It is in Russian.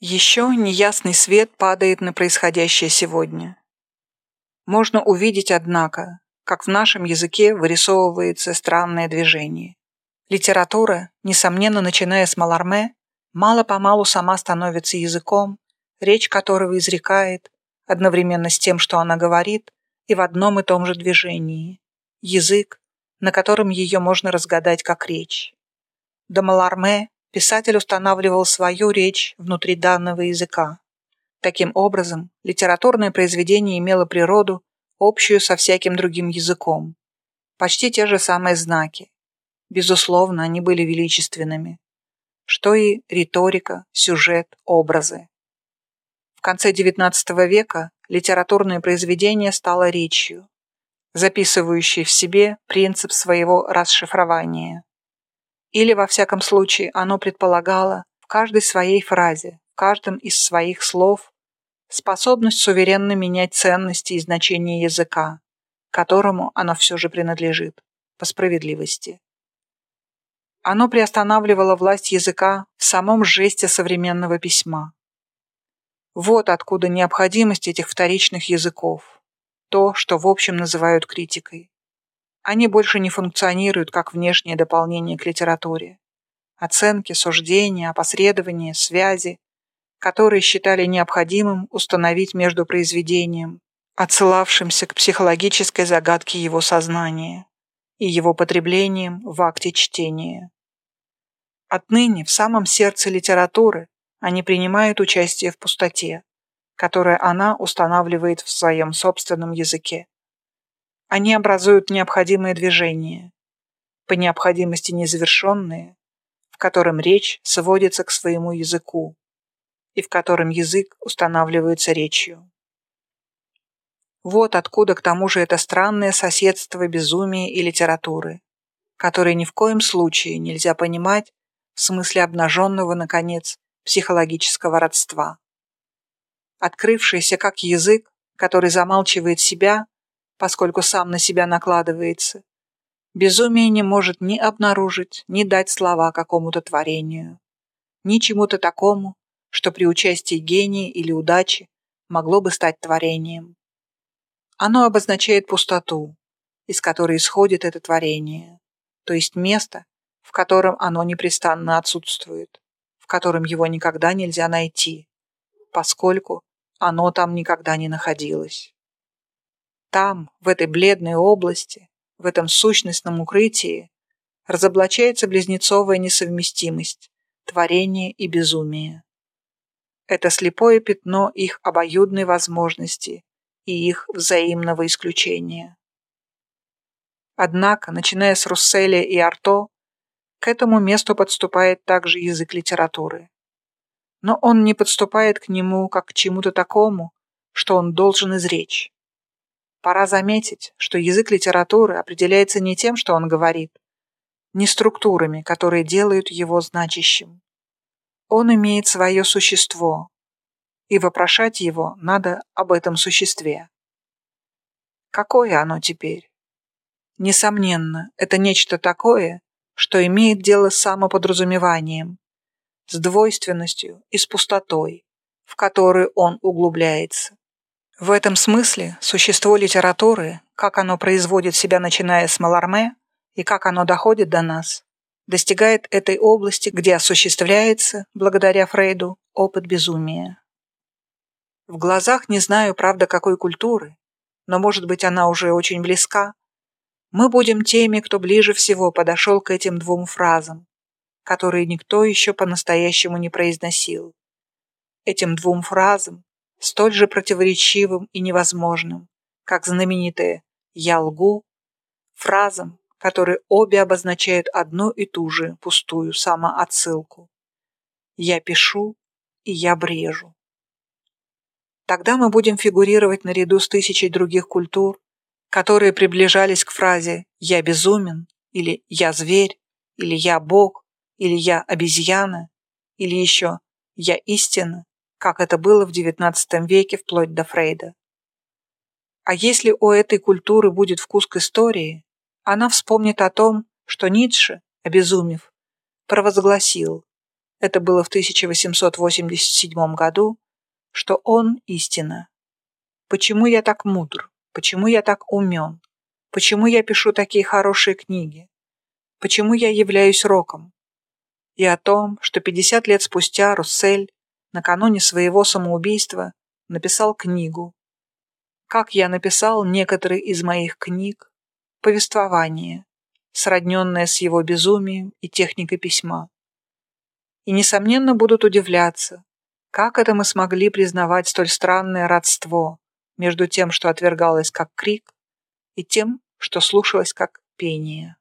Еще неясный свет падает на происходящее сегодня. Можно увидеть, однако, как в нашем языке вырисовывается странное движение. Литература, несомненно, начиная с Маларме, мало-помалу сама становится языком, речь которого изрекает, одновременно с тем, что она говорит, и в одном и том же движении. Язык, на котором ее можно разгадать как речь. До Маларме писатель устанавливал свою речь внутри данного языка. Таким образом, литературное произведение имело природу, общую со всяким другим языком. Почти те же самые знаки. Безусловно, они были величественными. Что и риторика, сюжет, образы. В конце XIX века литературное произведение стало речью, записывающей в себе принцип своего расшифрования. Или, во всяком случае, оно предполагало в каждой своей фразе, в каждом из своих слов способность суверенно менять ценности и значения языка, которому оно все же принадлежит, по справедливости. Оно приостанавливало власть языка в самом жесте современного письма. Вот откуда необходимость этих вторичных языков, то, что в общем называют критикой. Они больше не функционируют как внешнее дополнение к литературе. Оценки, суждения, опосредования, связи, которые считали необходимым установить между произведением, отсылавшимся к психологической загадке его сознания, и его потреблением в акте чтения. Отныне в самом сердце литературы они принимают участие в пустоте, которое она устанавливает в своем собственном языке. Они образуют необходимые движения, по необходимости незавершенные, в котором речь сводится к своему языку и в котором язык устанавливается речью. Вот откуда к тому же это странное соседство безумия и литературы, которое ни в коем случае нельзя понимать в смысле обнаженного, наконец, психологического родства. Открывшийся как язык, который замалчивает себя поскольку сам на себя накладывается. Безумие не может ни обнаружить, ни дать слова какому-то творению, ни чему-то такому, что при участии гения или удачи могло бы стать творением. Оно обозначает пустоту, из которой исходит это творение, то есть место, в котором оно непрестанно отсутствует, в котором его никогда нельзя найти, поскольку оно там никогда не находилось. Там, в этой бледной области, в этом сущностном укрытии, разоблачается близнецовая несовместимость, творение и безумие. Это слепое пятно их обоюдной возможности и их взаимного исключения. Однако, начиная с Русселя и Арто, к этому месту подступает также язык литературы. Но он не подступает к нему как к чему-то такому, что он должен изречь. Пора заметить, что язык литературы определяется не тем, что он говорит, не структурами, которые делают его значащим. Он имеет свое существо, и вопрошать его надо об этом существе. Какое оно теперь? Несомненно, это нечто такое, что имеет дело с самоподразумеванием, с двойственностью и с пустотой, в которую он углубляется. В этом смысле существо литературы, как оно производит себя начиная с Маларме и как оно доходит до нас, достигает этой области, где осуществляется, благодаря Фрейду, опыт безумия. В глазах не знаю, правда, какой культуры, но, может быть, она уже очень близка. Мы будем теми, кто ближе всего подошел к этим двум фразам, которые никто еще по-настоящему не произносил. Этим двум фразам, столь же противоречивым и невозможным, как знаменитые «я лгу», фразам, которые обе обозначают одну и ту же пустую самоотсылку. «Я пишу» и «я брежу». Тогда мы будем фигурировать наряду с тысячей других культур, которые приближались к фразе «я безумен» или «я зверь» или «я бог» или «я обезьяна» или еще «я истина» как это было в XIX веке вплоть до Фрейда. А если у этой культуры будет вкус к истории, она вспомнит о том, что Ницше, обезумев, провозгласил это было в 1887 году, что он истина. Почему я так мудр? Почему я так умен? Почему я пишу такие хорошие книги? Почему я являюсь роком? И о том, что 50 лет спустя Руссель, накануне своего самоубийства, написал книгу. Как я написал некоторые из моих книг, повествование, сродненное с его безумием и техникой письма. И, несомненно, будут удивляться, как это мы смогли признавать столь странное родство между тем, что отвергалось как крик, и тем, что слушалось как пение.